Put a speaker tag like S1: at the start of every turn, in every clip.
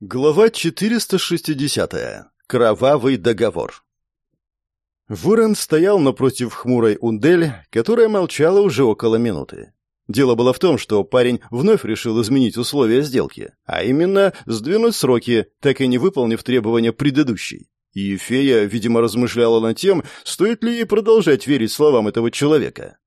S1: Глава 460. Кровавый договор. Ворон стоял напротив хмурой Ундель, которая молчала уже около минуты. Дело было в том, что парень вновь решил изменить условия сделки, а именно сдвинуть сроки, так и не выполнив требования предыдущей. И фея, видимо, размышляла над тем, стоит ли ей продолжать верить словам этого человека.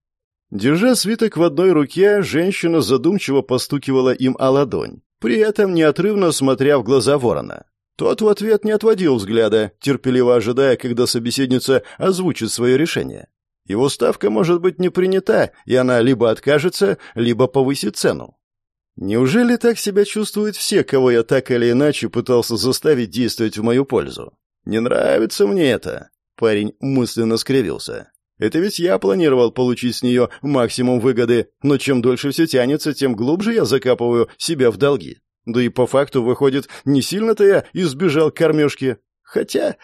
S1: Держа свиток в одной руке, женщина задумчиво постукивала им о ладонь, при этом неотрывно смотря в глаза ворона. Тот в ответ не отводил взгляда, терпеливо ожидая, когда собеседница озвучит свое решение. Его ставка может быть не принята, и она либо откажется, либо повысит цену. Неужели так себя чувствуют все, кого я так или иначе пытался заставить действовать в мою пользу? Не нравится мне это. Парень мысленно скривился. Это ведь я планировал получить с нее максимум выгоды, но чем дольше все тянется, тем глубже я закапываю себя в долги. Да и по факту, выходит, не сильно-то я избежал кормежки. Хотя...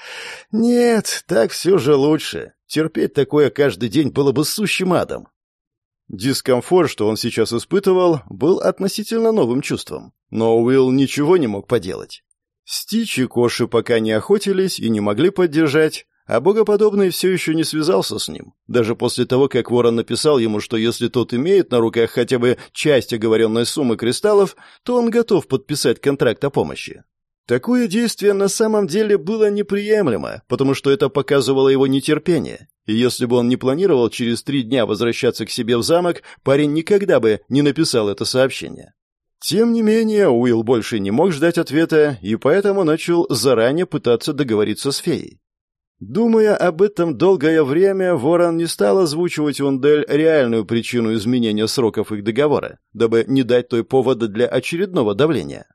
S1: Нет, так все же лучше. Терпеть такое каждый день было бы сущим адом. Дискомфорт, что он сейчас испытывал, был относительно новым чувством. Но Уилл ничего не мог поделать. Стич и Коши пока не охотились и не могли поддержать, а богоподобный все еще не связался с ним, даже после того, как Ворон написал ему, что если тот имеет на руках хотя бы часть оговоренной суммы кристаллов, то он готов подписать контракт о помощи. Такое действие на самом деле было неприемлемо, потому что это показывало его нетерпение. И если бы он не планировал через три дня возвращаться к себе в замок, парень никогда бы не написал это сообщение. Тем не менее, Уилл больше не мог ждать ответа, и поэтому начал заранее пытаться договориться с феей. Думая об этом долгое время, Ворон не стал озвучивать Ундель реальную причину изменения сроков их договора, дабы не дать той повода для очередного давления.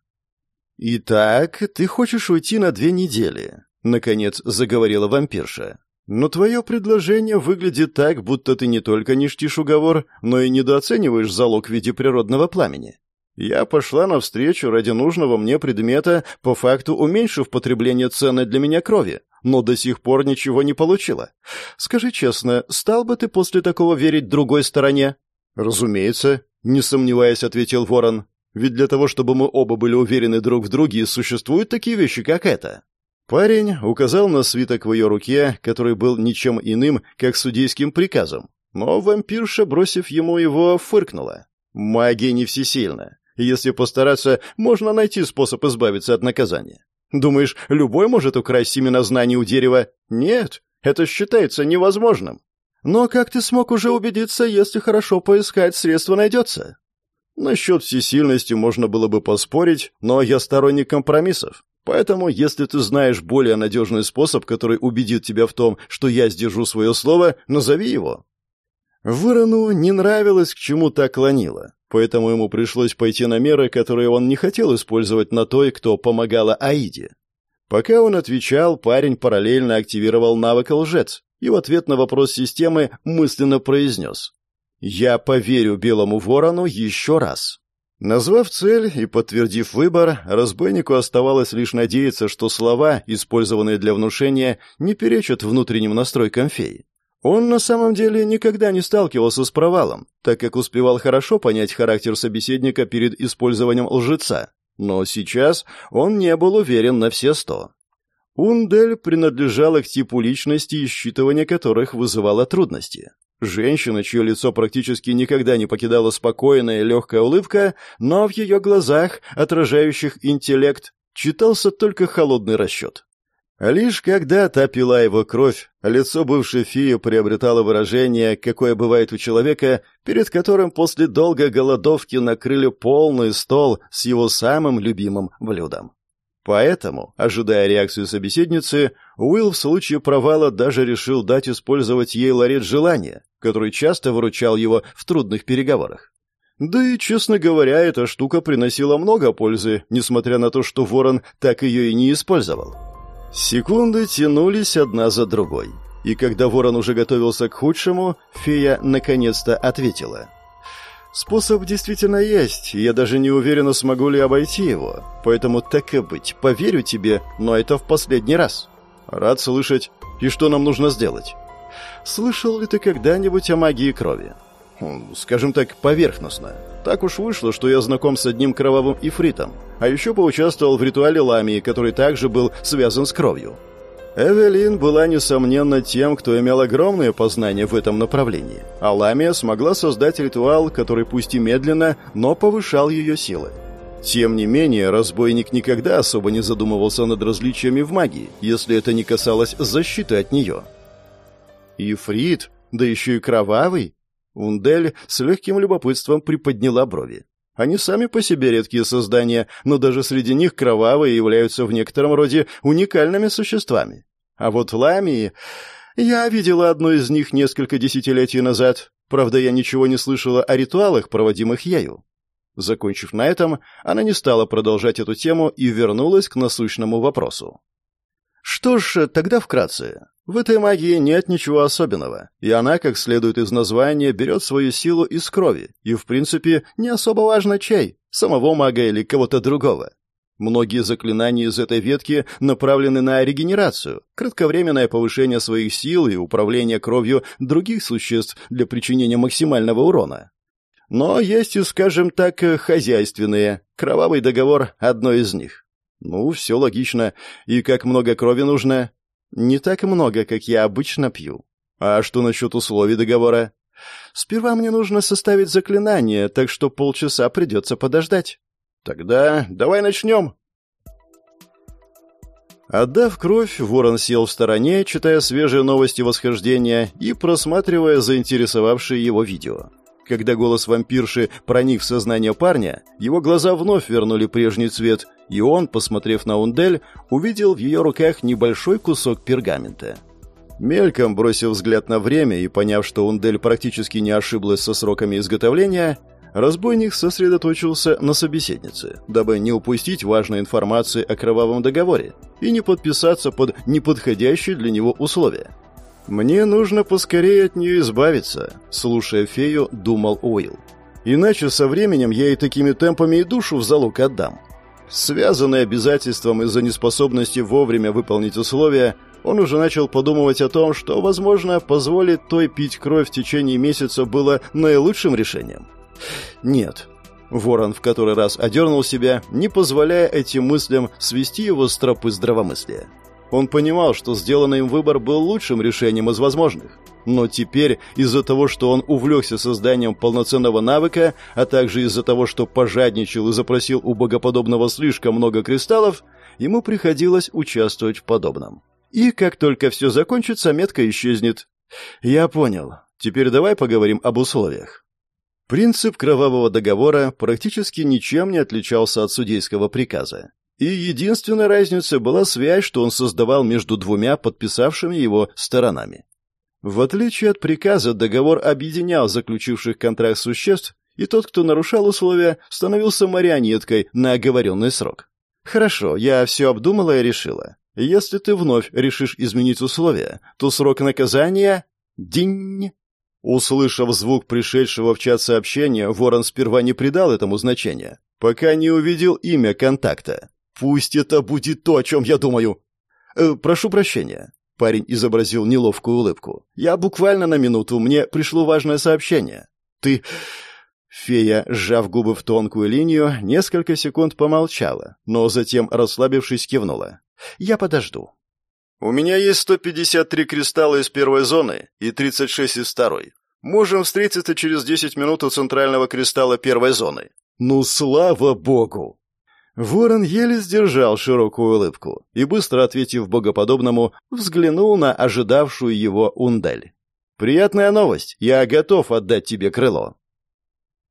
S1: «Итак, ты хочешь уйти на две недели», — наконец заговорила вампирша. «Но твое предложение выглядит так, будто ты не только не чтишь уговор, но и недооцениваешь залог в виде природного пламени. Я пошла навстречу ради нужного мне предмета, по факту уменьшив потребление ценной для меня крови, но до сих пор ничего не получила. Скажи честно, стал бы ты после такого верить другой стороне? Разумеется, не сомневаясь, ответил Ворон. Ведь для того, чтобы мы оба были уверены друг в друге, существуют такие вещи, как это. Парень указал на свиток в ее руке, который был ничем иным, как судейским приказом. Но вампирша, бросив ему его, фыркнула. Магия не всесильна. Если постараться, можно найти способ избавиться от наказания. Думаешь, любой может украсть семена знаний у дерева? Нет, это считается невозможным. Но как ты смог уже убедиться, если хорошо поискать, средство найдется? Насчет всесильности можно было бы поспорить, но я сторонник компромиссов. Поэтому, если ты знаешь более надежный способ, который убедит тебя в том, что я сдержу свое слово, назови его. Ворону не нравилось, к чему так клонило, поэтому ему пришлось пойти на меры, которые он не хотел использовать на той, кто помогала Аиде. Пока он отвечал, парень параллельно активировал навык лжец и в ответ на вопрос системы мысленно произнес «Я поверю белому ворону еще раз». Назвав цель и подтвердив выбор, разбойнику оставалось лишь надеяться, что слова, использованные для внушения, не перечат внутренним настройкам феи. Он на самом деле никогда не сталкивался с провалом, так как успевал хорошо понять характер собеседника перед использованием лжеца. Но сейчас он не был уверен на все сто. Ундель принадлежала к типу личности, исчитывание которых вызывало трудности. Женщина, чье лицо практически никогда не покидала спокойная и легкая улыбка, но в ее глазах, отражающих интеллект, читался только холодный расчет. Лишь когда та пила его кровь, лицо бывшей феи приобретало выражение, какое бывает у человека, перед которым после долгой голодовки накрыли полный стол с его самым любимым блюдом. Поэтому, ожидая реакцию собеседницы, Уилл в случае провала даже решил дать использовать ей ларет желания, который часто выручал его в трудных переговорах. Да и, честно говоря, эта штука приносила много пользы, несмотря на то, что Ворон так ее и не использовал. Секунды тянулись одна за другой. И когда ворон уже готовился к худшему, фея наконец-то ответила. «Способ действительно есть, я даже не уверена, смогу ли обойти его. Поэтому так и быть, поверю тебе, но это в последний раз. Рад слышать. И что нам нужно сделать?» «Слышал ли ты когда-нибудь о магии крови?» Скажем так, поверхностно. Так уж вышло, что я знаком с одним кровавым ифритом, а еще поучаствовал в ритуале ламии, который также был связан с кровью. Эвелин была, несомненно, тем, кто имел огромные познания в этом направлении, а Ламия смогла создать ритуал, который пусть и медленно, но повышал ее силы. Тем не менее, разбойник никогда особо не задумывался над различиями в магии, если это не касалось защиты от нее. «Ифрит? Да еще и кровавый?» Ундель с легким любопытством приподняла брови. Они сами по себе редкие создания, но даже среди них кровавые являются в некотором роде уникальными существами. А вот ламии... Я видела одну из них несколько десятилетий назад. Правда, я ничего не слышала о ритуалах, проводимых ею. Закончив на этом, она не стала продолжать эту тему и вернулась к насущному вопросу. Что ж, тогда вкратце. В этой магии нет ничего особенного, и она, как следует из названия, берет свою силу из крови, и, в принципе, не особо важно чей, самого мага или кого-то другого. Многие заклинания из этой ветки направлены на регенерацию, кратковременное повышение своих сил и управление кровью других существ для причинения максимального урона. Но есть и, скажем так, хозяйственные. Кровавый договор – одно из них. Ну, все логично. И как много крови нужно? Не так много, как я обычно пью. А что насчет условий договора? Сперва мне нужно составить заклинание, так что полчаса придется подождать. Тогда давай начнем. Отдав кровь, ворон сел в стороне, читая свежие новости восхождения и просматривая заинтересовавшие его видео. Когда голос вампирши проник в сознание парня, его глаза вновь вернули прежний цвет, и он, посмотрев на Ундель, увидел в ее руках небольшой кусок пергамента. Мельком бросив взгляд на время и поняв, что Ундель практически не ошиблась со сроками изготовления, разбойник сосредоточился на собеседнице, дабы не упустить важной информации о кровавом договоре и не подписаться под неподходящие для него условия. «Мне нужно поскорее от нее избавиться», — слушая фею, думал Уилл. «Иначе со временем я и такими темпами и душу в залог отдам». Связанный обязательством из-за неспособности вовремя выполнить условия, он уже начал подумывать о том, что, возможно, позволить той пить кровь в течение месяца было наилучшим решением. Нет. Ворон в который раз одернул себя, не позволяя этим мыслям свести его с тропы здравомыслия. Он понимал, что сделанный им выбор был лучшим решением из возможных. Но теперь, из-за того, что он увлекся созданием полноценного навыка, а также из-за того, что пожадничал и запросил у богоподобного слишком много кристаллов, ему приходилось участвовать в подобном. И как только все закончится, метка исчезнет. Я понял. Теперь давай поговорим об условиях. Принцип кровавого договора практически ничем не отличался от судейского приказа. И единственная разница была связь, что он создавал между двумя подписавшими его сторонами. В отличие от приказа, договор объединял заключивших контракт существ, и тот, кто нарушал условия, становился марионеткой на оговоренный срок. «Хорошо, я все обдумала и решила. Если ты вновь решишь изменить условия, то срок наказания — динь!» Услышав звук пришедшего в чат сообщения, Ворон сперва не придал этому значения, пока не увидел имя контакта. Пусть это будет то, о чем я думаю. Э, прошу прощения. Парень изобразил неловкую улыбку. Я буквально на минуту, мне пришло важное сообщение. Ты... Фея, сжав губы в тонкую линию, несколько секунд помолчала, но затем, расслабившись, кивнула. «Я подожду». «У меня есть 153 кристалла из первой зоны и 36 из второй. Можем встретиться через 10 минут у центрального кристалла первой зоны». «Ну, слава богу!» Ворон еле сдержал широкую улыбку и, быстро ответив богоподобному, взглянул на ожидавшую его Ундаль. «Приятная новость. Я готов отдать тебе крыло».